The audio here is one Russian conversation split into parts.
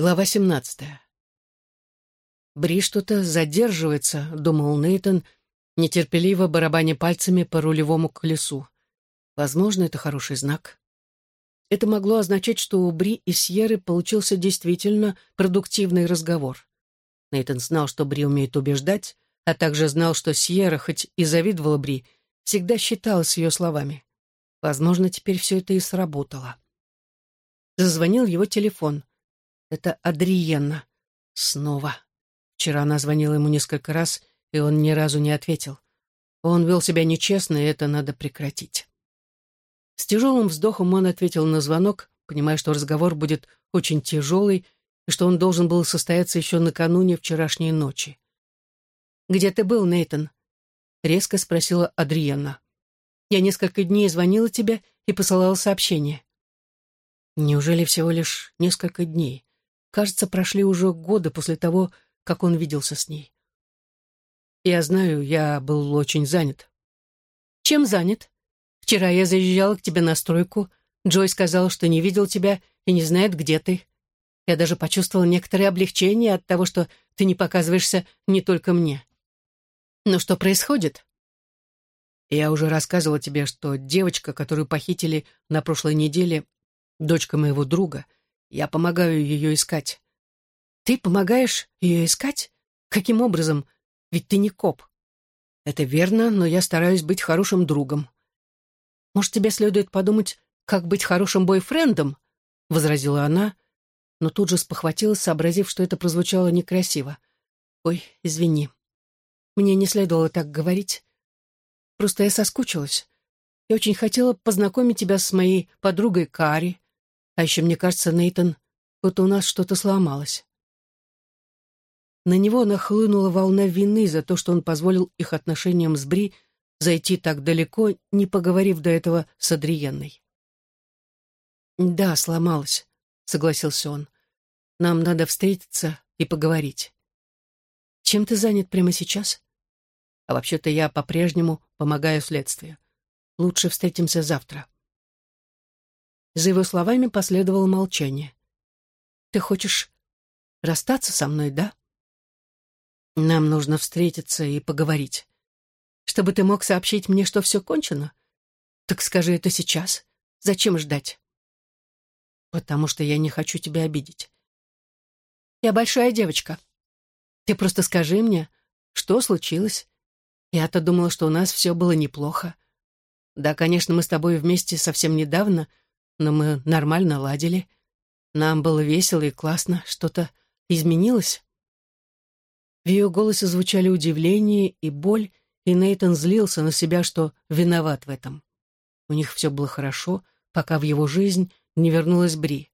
Глава 17. «Бри что-то задерживается», — думал Нейтон, нетерпеливо барабаня пальцами по рулевому колесу. «Возможно, это хороший знак». Это могло означать, что у Бри и Сьерры получился действительно продуктивный разговор. Нейтон знал, что Бри умеет убеждать, а также знал, что Сьерра, хоть и завидовала Бри, всегда считалась ее словами. Возможно, теперь все это и сработало. Зазвонил его телефон. Это Адриенна. Снова. Вчера она звонила ему несколько раз, и он ни разу не ответил. Он вел себя нечестно, и это надо прекратить. С тяжелым вздохом он ответил на звонок, понимая, что разговор будет очень тяжелый, и что он должен был состояться еще накануне вчерашней ночи. «Где ты был, Нейтон?» — резко спросила Адриенна. «Я несколько дней звонила тебе и посылала сообщение». Неужели всего лишь несколько дней? Кажется, прошли уже годы после того, как он виделся с ней. Я знаю, я был очень занят. Чем занят? Вчера я заезжала к тебе на стройку. Джой сказал, что не видел тебя и не знает, где ты. Я даже почувствовала некоторое облегчение от того, что ты не показываешься не только мне. Но что происходит? Я уже рассказывала тебе, что девочка, которую похитили на прошлой неделе, дочка моего друга — я помогаю ее искать. Ты помогаешь ее искать? Каким образом? Ведь ты не коп. Это верно, но я стараюсь быть хорошим другом. Может, тебе следует подумать, как быть хорошим бойфрендом? Возразила она, но тут же спохватилась, сообразив, что это прозвучало некрасиво. Ой, извини. Мне не следовало так говорить. Просто я соскучилась. Я очень хотела познакомить тебя с моей подругой Кари. А еще, мне кажется, Нейтон, будто у нас что-то сломалось. На него нахлынула волна вины за то, что он позволил их отношениям с Бри зайти так далеко, не поговорив до этого с Адриенной. «Да, сломалась», — согласился он. «Нам надо встретиться и поговорить. Чем ты занят прямо сейчас? А вообще-то я по-прежнему помогаю следствию. Лучше встретимся завтра». За его словами последовало молчание. «Ты хочешь расстаться со мной, да?» «Нам нужно встретиться и поговорить. Чтобы ты мог сообщить мне, что все кончено? Так скажи это сейчас. Зачем ждать?» «Потому что я не хочу тебя обидеть. Я большая девочка. Ты просто скажи мне, что случилось. Я-то думала, что у нас все было неплохо. Да, конечно, мы с тобой вместе совсем недавно — но мы нормально ладили. Нам было весело и классно. Что-то изменилось?» В ее голосе звучали удивление и боль, и Нейтан злился на себя, что виноват в этом. У них все было хорошо, пока в его жизнь не вернулась Бри.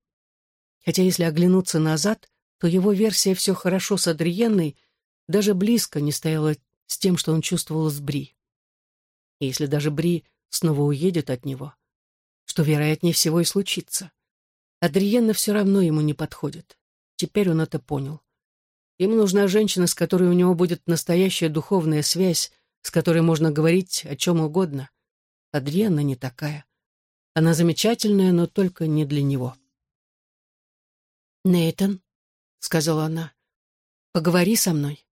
Хотя если оглянуться назад, то его версия «все хорошо» с Адриенной даже близко не стояла с тем, что он чувствовал с Бри. И если даже Бри снова уедет от него, что вероятнее всего и случится. Адриенна все равно ему не подходит. Теперь он это понял. Ему нужна женщина, с которой у него будет настоящая духовная связь, с которой можно говорить о чем угодно. Адриенна не такая. Она замечательная, но только не для него. «Нейтан», — сказала она, — «поговори со мной».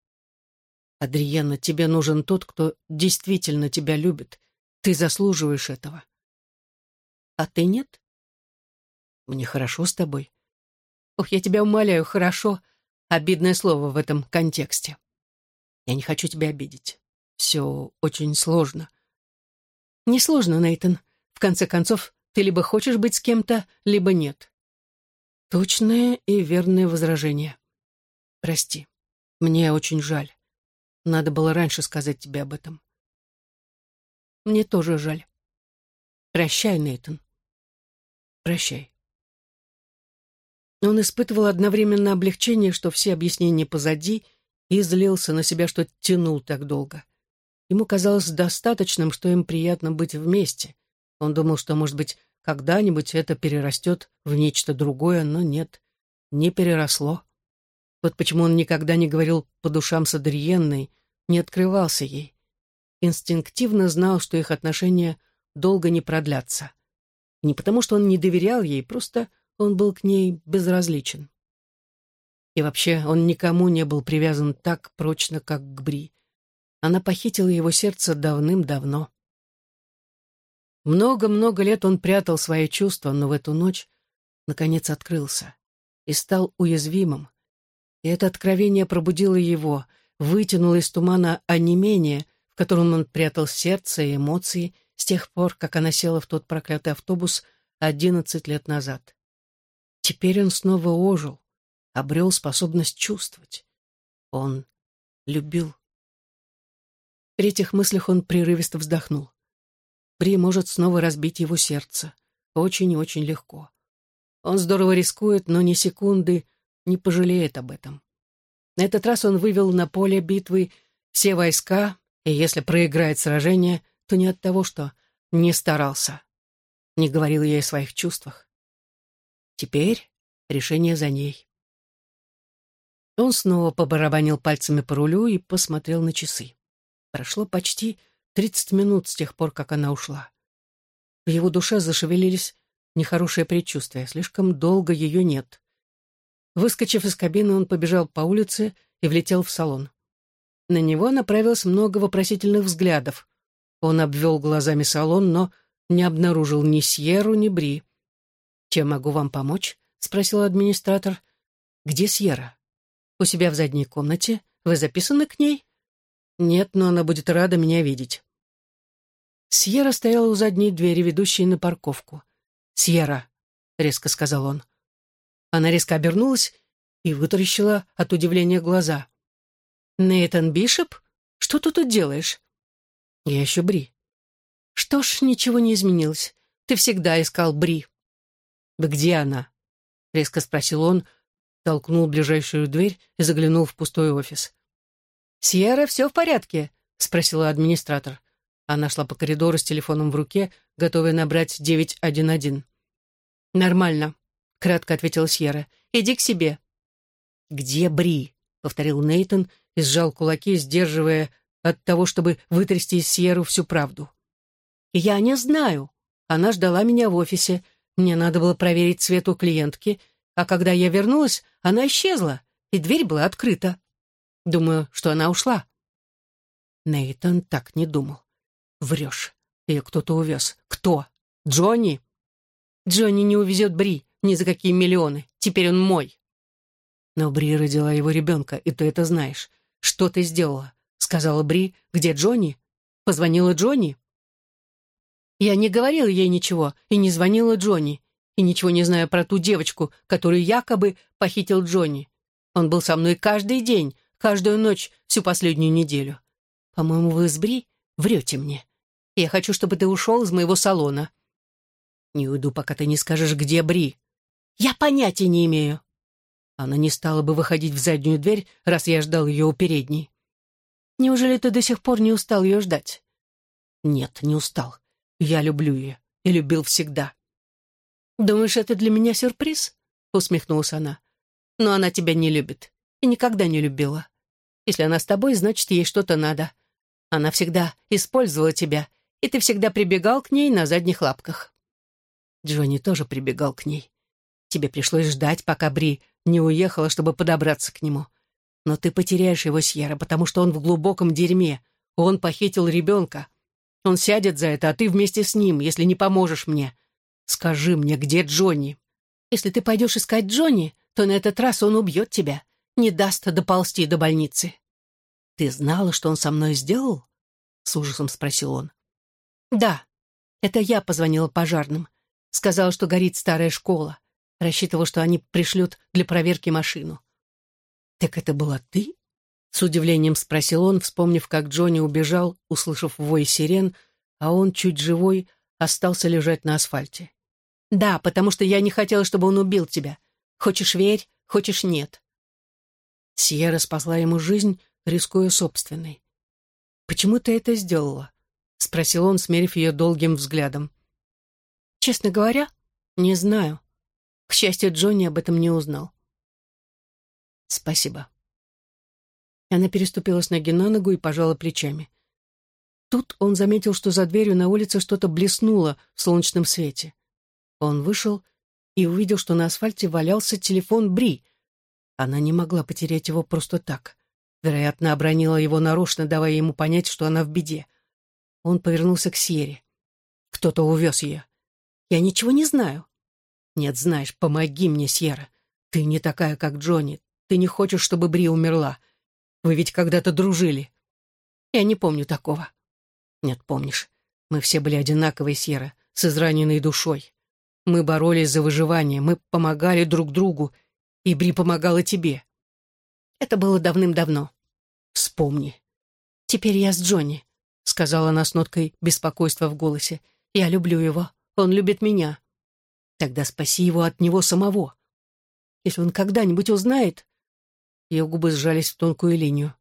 «Адриенна, тебе нужен тот, кто действительно тебя любит. Ты заслуживаешь этого» а ты нет? Мне хорошо с тобой. Ох, я тебя умоляю, хорошо. Обидное слово в этом контексте. Я не хочу тебя обидеть. Все очень сложно. Не сложно, Нейтан. В конце концов, ты либо хочешь быть с кем-то, либо нет. Точное и верное возражение. Прости. Мне очень жаль. Надо было раньше сказать тебе об этом. Мне тоже жаль. Прощай, Нейтан. Прощай. Он испытывал одновременно облегчение, что все объяснения позади, и злился на себя, что тянул так долго. Ему казалось достаточным, что им приятно быть вместе. Он думал, что, может быть, когда-нибудь это перерастет в нечто другое, но нет, не переросло. Вот почему он никогда не говорил по душам с Адриенной, не открывался ей. Инстинктивно знал, что их отношения долго не продлятся. Не потому, что он не доверял ей, просто он был к ней безразличен. И вообще, он никому не был привязан так прочно, как к Бри. Она похитила его сердце давным-давно. Много-много лет он прятал свои чувства, но в эту ночь, наконец, открылся и стал уязвимым. И это откровение пробудило его, вытянуло из тумана онемение, в котором он прятал сердце и эмоции с тех пор, как она села в тот проклятый автобус одиннадцать лет назад. Теперь он снова ожил, обрел способность чувствовать. Он любил. При этих мыслях он прерывисто вздохнул. Бри может снова разбить его сердце. Очень и очень легко. Он здорово рискует, но ни секунды не пожалеет об этом. На этот раз он вывел на поле битвы все войска, и если проиграет сражение, то не от того, что не старался, не говорил ей о своих чувствах. Теперь решение за ней. Он снова побарабанил пальцами по рулю и посмотрел на часы. Прошло почти тридцать минут с тех пор, как она ушла. В его душе зашевелились нехорошие предчувствия. Слишком долго ее нет. Выскочив из кабины, он побежал по улице и влетел в салон. На него направилось много вопросительных взглядов. Он обвел глазами салон, но не обнаружил ни Сьеру, ни Бри. «Чем могу вам помочь?» — спросил администратор. «Где Сьерра?» «У себя в задней комнате. Вы записаны к ней?» «Нет, но она будет рада меня видеть». Сьерра стояла у задней двери, ведущей на парковку. «Сьерра», — резко сказал он. Она резко обернулась и вытаращила от удивления глаза. «Нейтан Бишоп? Что ты тут делаешь?» «Я еще Бри». «Что ж, ничего не изменилось. Ты всегда искал Бри». «Где она?» — резко спросил он, толкнул ближайшую дверь и заглянул в пустой офис. «Сьерра, все в порядке?» — спросила администратор. Она шла по коридору с телефоном в руке, готовая набрать 911. «Нормально», — кратко ответила Сьерра. «Иди к себе». «Где Бри?» — повторил Нейтон и сжал кулаки, сдерживая от того, чтобы вытрясти из Сьерру всю правду. «Я не знаю. Она ждала меня в офисе. Мне надо было проверить цвет у клиентки, а когда я вернулась, она исчезла, и дверь была открыта. Думаю, что она ушла». Нейтон так не думал. «Врешь. Ее кто-то увез. Кто? Джонни?» «Джонни не увезет Бри ни за какие миллионы. Теперь он мой». «Но Бри родила его ребенка, и ты это знаешь. Что ты сделала?» Сказала Бри. «Где Джонни?» «Позвонила Джонни?» Я не говорила ей ничего и не звонила Джонни, и ничего не знаю про ту девочку, которую якобы похитил Джонни. Он был со мной каждый день, каждую ночь, всю последнюю неделю. По-моему, вы с Бри врете мне. Я хочу, чтобы ты ушел из моего салона. Не уйду, пока ты не скажешь, где Бри. Я понятия не имею. Она не стала бы выходить в заднюю дверь, раз я ждал ее у передней. Неужели ты до сих пор не устал ее ждать? Нет, не устал. Я люблю ее и любил всегда. Думаешь, это для меня сюрприз? Усмехнулась она. Но она тебя не любит и никогда не любила. Если она с тобой, значит, ей что-то надо. Она всегда использовала тебя и ты всегда прибегал к ней на задних лапках. Джонни тоже прибегал к ней. Тебе пришлось ждать, пока Бри не уехала, чтобы подобраться к нему. Но ты потеряешь его, Сьерра, потому что он в глубоком дерьме. Он похитил ребенка. Он сядет за это, а ты вместе с ним, если не поможешь мне. Скажи мне, где Джонни? Если ты пойдешь искать Джонни, то на этот раз он убьет тебя, не даст доползти до больницы. Ты знала, что он со мной сделал? С ужасом спросил он. «Да, это я позвонила пожарным. Сказала, что горит старая школа. Рассчитывала, что они пришлют для проверки машину». «Так это была ты?» С удивлением спросил он, вспомнив, как Джонни убежал, услышав вой сирен, а он, чуть живой, остался лежать на асфальте. «Да, потому что я не хотела, чтобы он убил тебя. Хочешь — верь, хочешь — нет». Сьерра спасла ему жизнь, рискуя собственной. «Почему ты это сделала?» — спросил он, смерив ее долгим взглядом. «Честно говоря, не знаю. К счастью, Джонни об этом не узнал». «Спасибо». Она переступила с ноги на ногу и пожала плечами. Тут он заметил, что за дверью на улице что-то блеснуло в солнечном свете. Он вышел и увидел, что на асфальте валялся телефон Бри. Она не могла потерять его просто так. Вероятно, обронила его нарочно, давая ему понять, что она в беде. Он повернулся к Сьере. Кто-то увез ее. Я ничего не знаю. Нет, знаешь, помоги мне, Сьерра. Ты не такая, как Джонни. Ты не хочешь, чтобы Бри умерла. Вы ведь когда-то дружили. Я не помню такого. Нет, помнишь. Мы все были одинаковые, Сьерра, с израненной душой. Мы боролись за выживание, мы помогали друг другу, и Бри помогала тебе. Это было давным-давно. Вспомни. Теперь я с Джонни, сказала она с ноткой беспокойства в голосе. Я люблю его. Он любит меня. Тогда спаси его от него самого. Если он когда-нибудь узнает... Ее губы сжались в тонкую линию.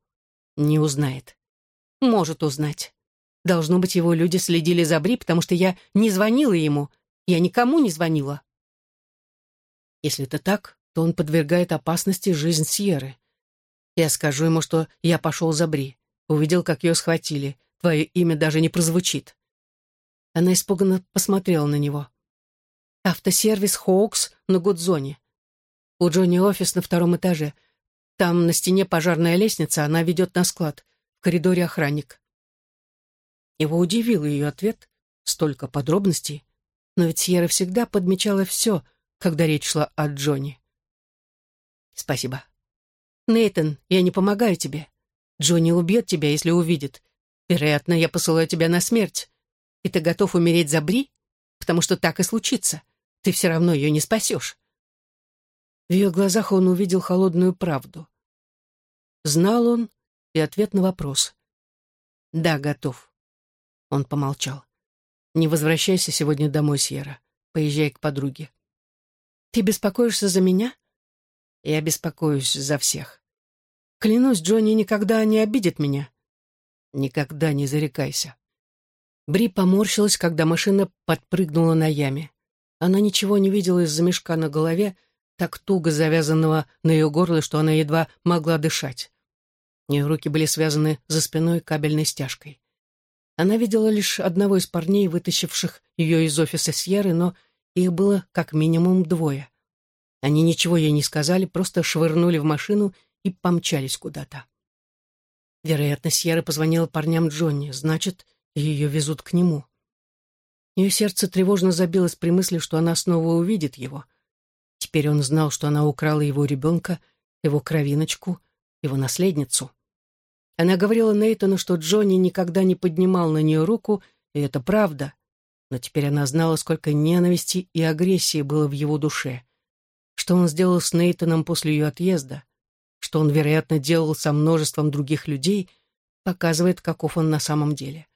Не узнает. Может узнать. Должно быть, его люди следили за Бри, потому что я не звонила ему. Я никому не звонила. Если это так, то он подвергает опасности жизнь Сьерры. Я скажу ему, что я пошел за Бри. Увидел, как ее схватили. Твое имя даже не прозвучит. Она испуганно посмотрела на него. Автосервис Хоукс на Гудзоне. У Джонни офис на втором этаже. Там на стене пожарная лестница, она ведет на склад. В коридоре охранник. Его удивил ее ответ. Столько подробностей. Но ведь Сьерра всегда подмечала все, когда речь шла о Джонни. «Спасибо. Нейтан, я не помогаю тебе. Джонни убьет тебя, если увидит. Вероятно, я посылаю тебя на смерть. И ты готов умереть за Бри? Потому что так и случится. Ты все равно ее не спасешь. В ее глазах он увидел холодную правду. Знал он и ответ на вопрос. «Да, готов». Он помолчал. «Не возвращайся сегодня домой, Сьерра. Поезжай к подруге». «Ты беспокоишься за меня?» «Я беспокоюсь за всех. Клянусь, Джонни никогда не обидит меня. Никогда не зарекайся. Бри поморщилась, когда машина подпрыгнула на яме. Она ничего не видела из-за мешка на голове, так туго завязанного на ее горло, что она едва могла дышать. Ее руки были связаны за спиной кабельной стяжкой. Она видела лишь одного из парней, вытащивших ее из офиса Сьерры, но их было как минимум двое. Они ничего ей не сказали, просто швырнули в машину и помчались куда-то. Вероятно, Сьерра позвонила парням Джонни, значит, ее везут к нему. Ее сердце тревожно забилось при мысли, что она снова увидит его. Теперь он знал, что она украла его ребенка, его кровиночку, его наследницу. Она говорила Нейтану, что Джонни никогда не поднимал на нее руку, и это правда. Но теперь она знала, сколько ненависти и агрессии было в его душе. Что он сделал с Нейтаном после ее отъезда что он, вероятно, делал со множеством других людей, показывает, каков он на самом деле.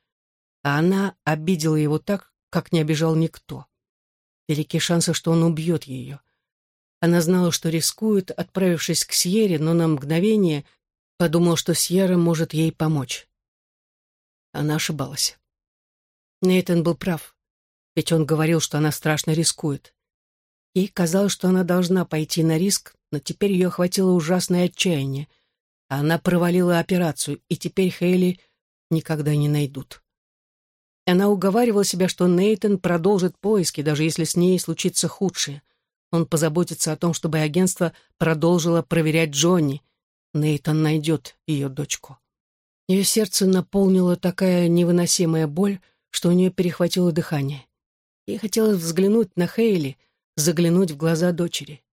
А она обидела его так, как не обижал никто. Великие шансы, что он убьет ее. Она знала, что рискует, отправившись к Сьере, но на мгновение подумала, что Сьерра может ей помочь. Она ошибалась. Нейтан был прав, ведь он говорил, что она страшно рискует. Ей казалось, что она должна пойти на риск, но теперь ее охватило ужасное отчаяние. Она провалила операцию, и теперь Хейли никогда не найдут. Она уговаривала себя, что Нейтон продолжит поиски, даже если с ней случится худшее. Он позаботится о том, чтобы агентство продолжило проверять Джонни. Нейтон найдет ее дочку. Ее сердце наполнило такая невыносимая боль, что у нее перехватило дыхание. Ей хотелось взглянуть на Хейли, заглянуть в глаза дочери.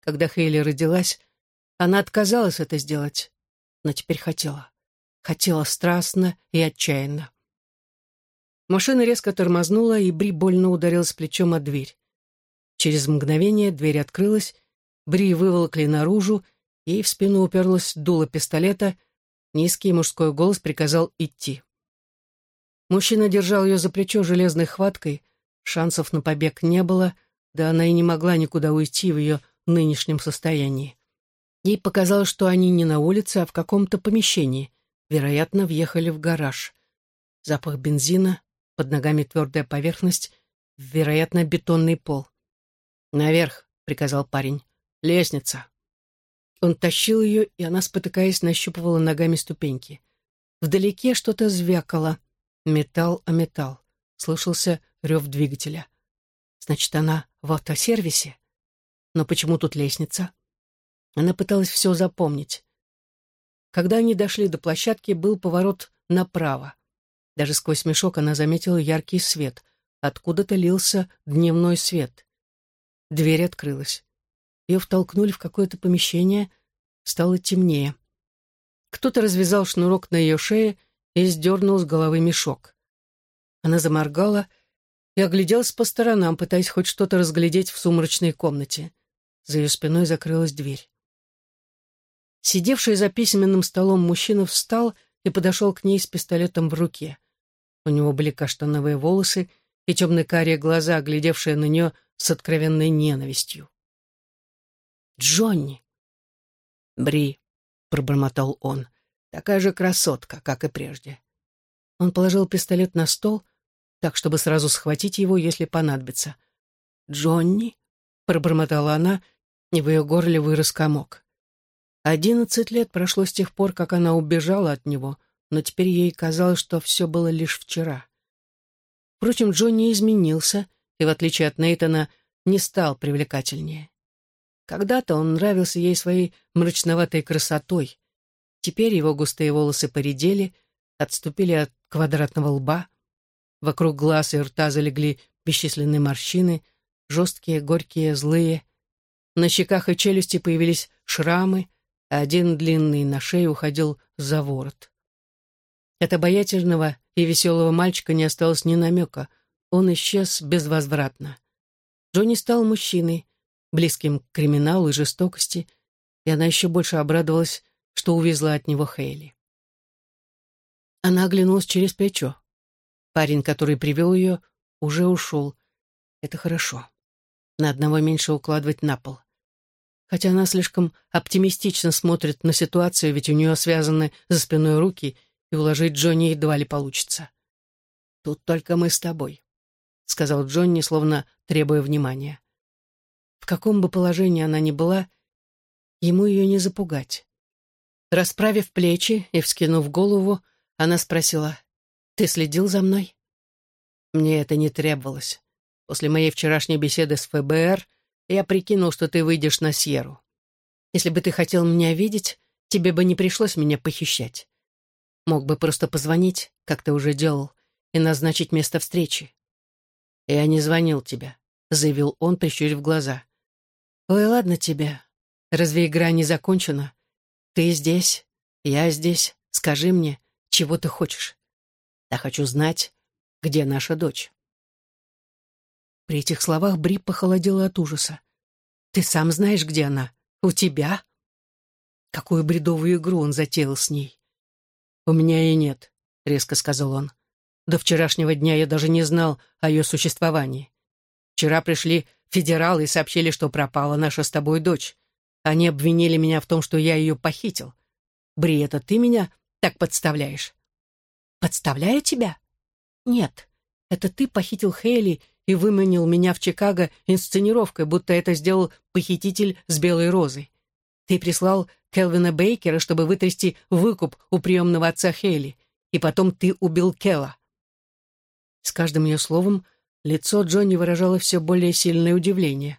Когда Хейли родилась, она отказалась это сделать, но теперь хотела. Хотела страстно и отчаянно. Машина резко тормознула, и Бри больно ударилась плечом о дверь. Через мгновение дверь открылась, Бри выволокли наружу, и в спину уперлась дуло пистолета, низкий мужской голос приказал идти. Мужчина держал ее за плечо железной хваткой, шансов на побег не было, да она и не могла никуда уйти в ее нынешнем состоянии. Ей показалось, что они не на улице, а в каком-то помещении. Вероятно, въехали в гараж. Запах бензина, под ногами твердая поверхность, вероятно, бетонный пол. «Наверх», — приказал парень. «Лестница». Он тащил ее, и она, спотыкаясь, нащупывала ногами ступеньки. Вдалеке что-то звякало. Металл о металл. Слышался рев двигателя. Значит, она в автосервисе? Но почему тут лестница? Она пыталась все запомнить. Когда они дошли до площадки, был поворот направо. Даже сквозь мешок она заметила яркий свет. Откуда-то лился дневной свет. Дверь открылась. Ее втолкнули в какое-то помещение, стало темнее. Кто-то развязал шнурок на ее шее и сдернул с головы мешок. Она заморгала и огляделась по сторонам, пытаясь хоть что-то разглядеть в сумрачной комнате. За ее спиной закрылась дверь. Сидевший за письменным столом мужчина встал и подошел к ней с пистолетом в руке. У него были каштановые волосы и темно-карие глаза, глядевшие на нее с откровенной ненавистью. «Джонни!» «Бри», — пробормотал он, — «такая же красотка, как и прежде». Он положил пистолет на стол, так, чтобы сразу схватить его, если понадобится. «Джонни?» — пробормотала она, и в ее горле вырос комок. Одиннадцать лет прошло с тех пор, как она убежала от него, но теперь ей казалось, что все было лишь вчера. Впрочем, Джонни изменился и, в отличие от Нейтона, не стал привлекательнее. Когда-то он нравился ей своей мрачноватой красотой. Теперь его густые волосы поредели, отступили от квадратного лба. Вокруг глаз и рта залегли бесчисленные морщины, жесткие, горькие, злые. На щеках и челюсти появились шрамы, один длинный на шею уходил за ворот. От обаятельного и веселого мальчика не осталось ни намека. Он исчез безвозвратно. Джонни стал мужчиной, близким к криминалу и жестокости, и она еще больше обрадовалась, что увезла от него Хейли. Она оглянулась через плечо. Парень, который привел ее, уже ушел. Это хорошо. На одного меньше укладывать на пол хотя она слишком оптимистично смотрит на ситуацию, ведь у нее связаны за спиной руки, и уложить Джонни едва ли получится. «Тут только мы с тобой», — сказал Джонни, словно требуя внимания. В каком бы положении она ни была, ему ее не запугать. Расправив плечи и вскинув голову, она спросила, «Ты следил за мной?» Мне это не требовалось. После моей вчерашней беседы с ФБР — я прикинул, что ты выйдешь на Сьеру. Если бы ты хотел меня видеть, тебе бы не пришлось меня похищать. Мог бы просто позвонить, как ты уже делал, и назначить место встречи. Я не звонил тебе, — заявил он, прищурив глаза. Ой, ладно тебе. Разве игра не закончена? Ты здесь, я здесь. Скажи мне, чего ты хочешь? Я хочу знать, где наша дочь. При этих словах Бри похолодела от ужаса. «Ты сам знаешь, где она? У тебя?» Какую бредовую игру он затеял с ней. «У меня и нет», — резко сказал он. «До вчерашнего дня я даже не знал о ее существовании. Вчера пришли федералы и сообщили, что пропала наша с тобой дочь. Они обвинили меня в том, что я ее похитил. Бри, это ты меня так подставляешь?» «Подставляю тебя?» «Нет, это ты похитил Хейли и выманил меня в Чикаго инсценировкой, будто это сделал похититель с белой розой. Ты прислал Келвина Бейкера, чтобы вытрясти выкуп у приемного отца Хейли, и потом ты убил Келла. С каждым ее словом лицо Джонни выражало все более сильное удивление.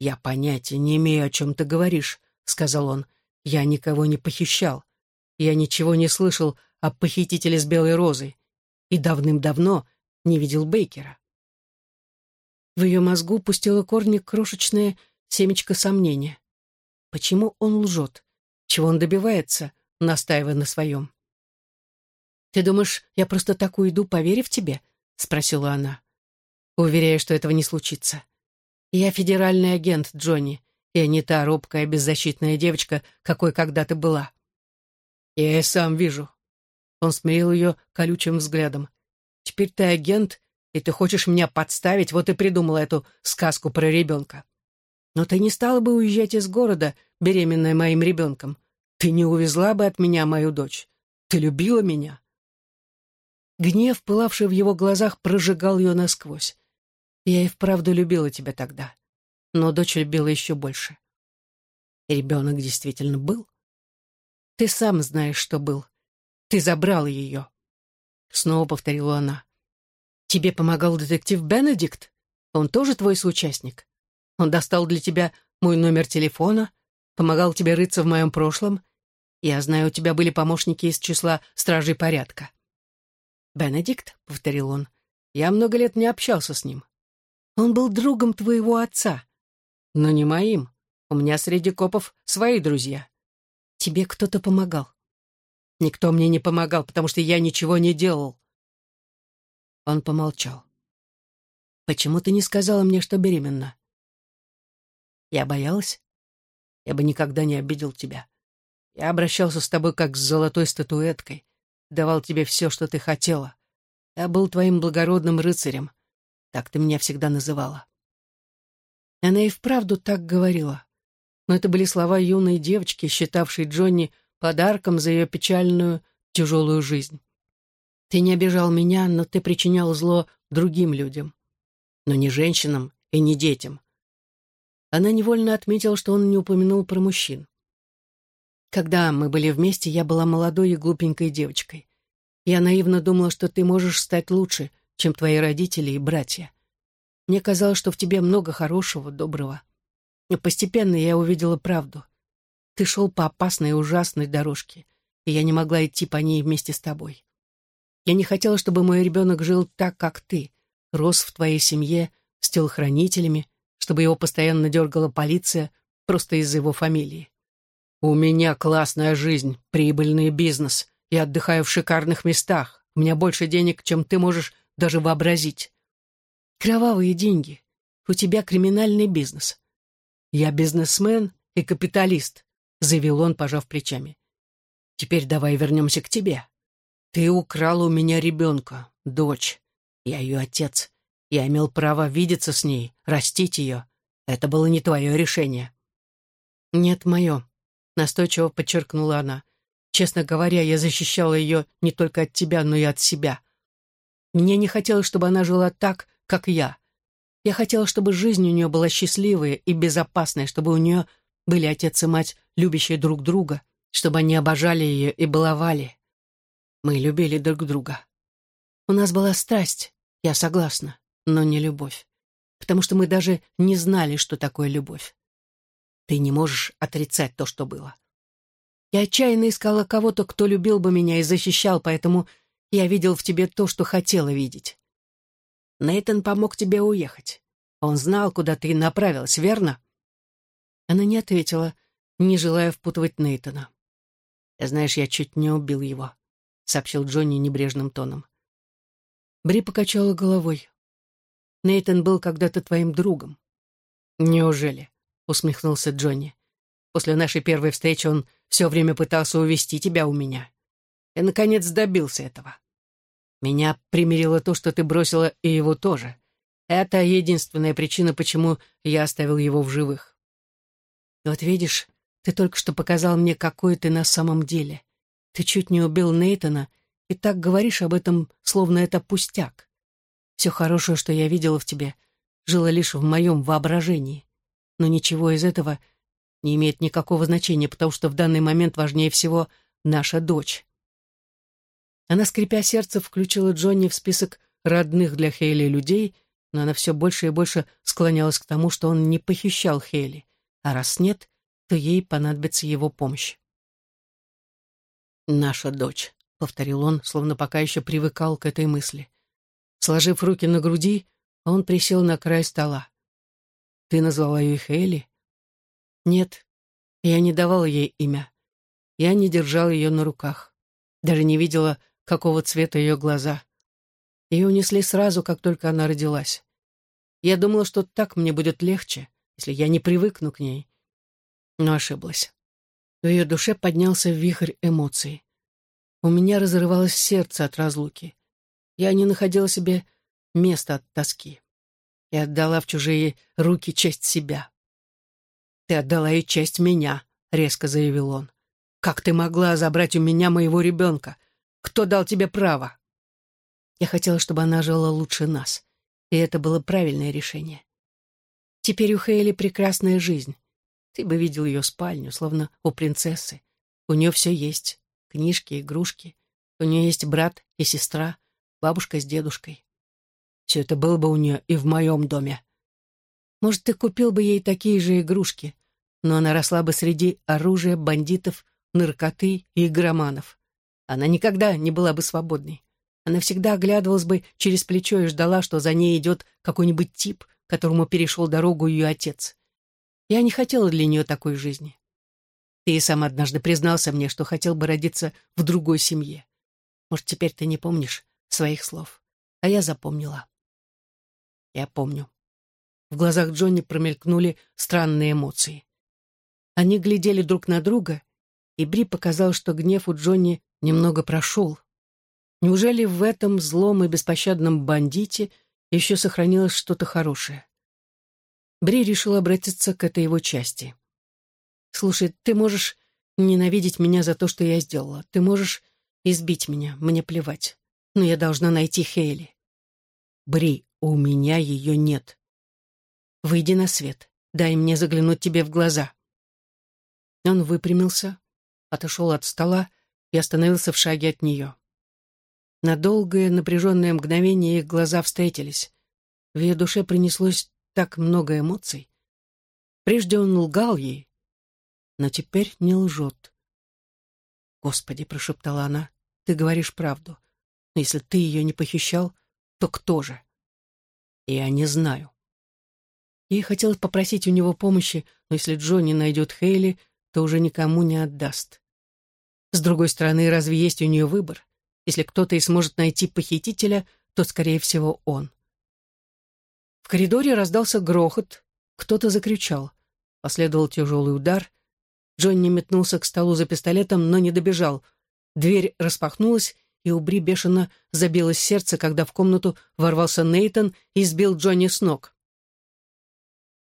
«Я понятия не имею, о чем ты говоришь», — сказал он. «Я никого не похищал. Я ничего не слышал о похитителе с белой розой и давным-давно не видел Бейкера». В ее мозгу пустило корни крошечное семечко сомнения. Почему он лжет? Чего он добивается, настаивая на своем? «Ты думаешь, я просто так уйду, поверив тебе?» — спросила она. «Уверяю, что этого не случится. Я федеральный агент, Джонни, и не та робкая, беззащитная девочка, какой когда-то была». «Я и сам вижу». Он смирил ее колючим взглядом. «Теперь ты агент, и ты хочешь меня подставить, вот и придумала эту сказку про ребенка. Но ты не стала бы уезжать из города, беременная моим ребенком. Ты не увезла бы от меня мою дочь. Ты любила меня. Гнев, пылавший в его глазах, прожигал ее насквозь. Я и вправду любила тебя тогда. Но дочь любила еще больше. Ребенок действительно был. Ты сам знаешь, что был. Ты забрал ее. Снова повторила она. Тебе помогал детектив Бенедикт? Он тоже твой соучастник? Он достал для тебя мой номер телефона, помогал тебе рыться в моем прошлом. Я знаю, у тебя были помощники из числа стражей порядка». «Бенедикт», — повторил он, — «я много лет не общался с ним. Он был другом твоего отца, но не моим. У меня среди копов свои друзья. Тебе кто-то помогал. Никто мне не помогал, потому что я ничего не делал. Он помолчал. Почему ты не сказала мне, что беременна? Я боялась. Я бы никогда не обидел тебя. Я обращался с тобой как с золотой статуэткой, давал тебе все, что ты хотела. Я был твоим благородным рыцарем. Так ты меня всегда называла. Она и вправду так говорила. Но это были слова юной девочки, считавшей Джонни подарком за ее печальную, тяжелую жизнь. Ты не обижал меня, но ты причинял зло другим людям. Но не женщинам и не детям. Она невольно отметила, что он не упомянул про мужчин. Когда мы были вместе, я была молодой и глупенькой девочкой. Я наивно думала, что ты можешь стать лучше, чем твои родители и братья. Мне казалось, что в тебе много хорошего, доброго. Но постепенно я увидела правду. Ты шел по опасной и ужасной дорожке, и я не могла идти по ней вместе с тобой. Я не хотела, чтобы мой ребенок жил так, как ты, рос в твоей семье с телохранителями, чтобы его постоянно дергала полиция просто из-за его фамилии. У меня классная жизнь, прибыльный бизнес. Я отдыхаю в шикарных местах. У меня больше денег, чем ты можешь даже вообразить. Кровавые деньги. У тебя криминальный бизнес. Я бизнесмен и капиталист, заявил он, пожав плечами. Теперь давай вернемся к тебе. Ты украл у меня ребенка, дочь. Я ее отец. Я имел право видеться с ней, растить ее. Это было не твое решение. Нет, мое, настойчиво подчеркнула она. Честно говоря, я защищала ее не только от тебя, но и от себя. Мне не хотелось, чтобы она жила так, как я. Я хотела, чтобы жизнь у нее была счастливая и безопасная, чтобы у нее были отец и мать, любящие друг друга, чтобы они обожали ее и баловали. Мы любили друг друга. У нас была страсть, я согласна, но не любовь, потому что мы даже не знали, что такое любовь. Ты не можешь отрицать то, что было. Я отчаянно искала кого-то, кто любил бы меня и защищал, поэтому я видел в тебе то, что хотела видеть. Нейтан помог тебе уехать. Он знал, куда ты направилась, верно?» Она не ответила, не желая впутывать Нейтана. «Знаешь, я чуть не убил его», — сообщил Джонни небрежным тоном. Бри покачала головой. «Нейтан был когда-то твоим другом». «Неужели?» — усмехнулся Джонни. «После нашей первой встречи он все время пытался увести тебя у меня. И, наконец, добился этого. Меня примирило то, что ты бросила и его тоже. Это единственная причина, почему я оставил его в живых. Вот видишь, ты только что показал мне, какой ты на самом деле. Ты чуть не убил Нейтона, и так говоришь об этом, словно это пустяк. Все хорошее, что я видела в тебе, жило лишь в моем воображении. Но ничего из этого не имеет никакого значения, потому что в данный момент важнее всего наша дочь. Она, скрипя сердце, включила Джонни в список родных для Хейли людей, но она все больше и больше склонялась к тому, что он не похищал Хейли, а раз нет, то ей понадобится его помощь. «Наша дочь», — повторил он, словно пока еще привыкал к этой мысли. Сложив руки на груди, он присел на край стола. «Ты назвала ее Хейли?» «Нет, я не давала ей имя. Я не держал ее на руках. Даже не видела, какого цвета ее глаза. Ее унесли сразу, как только она родилась. Я думала, что так мне будет легче, если я не привыкну к ней. Но ошиблась. В ее душе поднялся вихрь эмоций. У меня разрывалось сердце от разлуки. Я не находила себе места от тоски. Я отдала в чужие руки часть себя. «Ты отдала ей часть меня», — резко заявил он. «Как ты могла забрать у меня моего ребенка? Кто дал тебе право?» Я хотела, чтобы она жила лучше нас, и это было правильное решение. Теперь у Хейли прекрасная жизнь. Ты бы видел ее спальню, словно у принцессы. У нее все есть. Книжки, игрушки. У нее есть брат и сестра, бабушка с дедушкой. Все это было бы у нее и в моем доме. Может, ты купил бы ей такие же игрушки, но она росла бы среди оружия, бандитов, наркоты и игроманов. Она никогда не была бы свободной. Она всегда оглядывалась бы через плечо и ждала, что за ней идет какой-нибудь тип, которому перешел дорогу ее отец. Я не хотела для нее такой жизни. Ты и сам однажды признался мне, что хотел бы родиться в другой семье. Может, теперь ты не помнишь своих слов, а я запомнила. Я помню. В глазах Джонни промелькнули странные эмоции. Они глядели друг на друга, и Бри показал, что гнев у Джонни немного прошел. Неужели в этом злом и беспощадном бандите еще сохранилось что-то хорошее? Бри решил обратиться к этой его части. «Слушай, ты можешь ненавидеть меня за то, что я сделала. Ты можешь избить меня, мне плевать. Но я должна найти Хейли. Бри, у меня ее нет. Выйди на свет, дай мне заглянуть тебе в глаза». Он выпрямился, отошел от стола и остановился в шаге от нее. На долгое напряженное мгновение их глаза встретились. В ее душе принеслось так много эмоций. Прежде он лгал ей, но теперь не лжет. «Господи», — прошептала она, — «ты говоришь правду. Но если ты ее не похищал, то кто же?» «Я не знаю». Ей хотелось попросить у него помощи, но если Джонни найдет Хейли, то уже никому не отдаст. С другой стороны, разве есть у нее выбор? Если кто-то и сможет найти похитителя, то, скорее всего, он. В коридоре раздался грохот, кто-то закричал. Последовал тяжелый удар. Джонни метнулся к столу за пистолетом, но не добежал. Дверь распахнулась, и у Бри бешено забилось сердце, когда в комнату ворвался Нейтон и сбил Джонни с ног.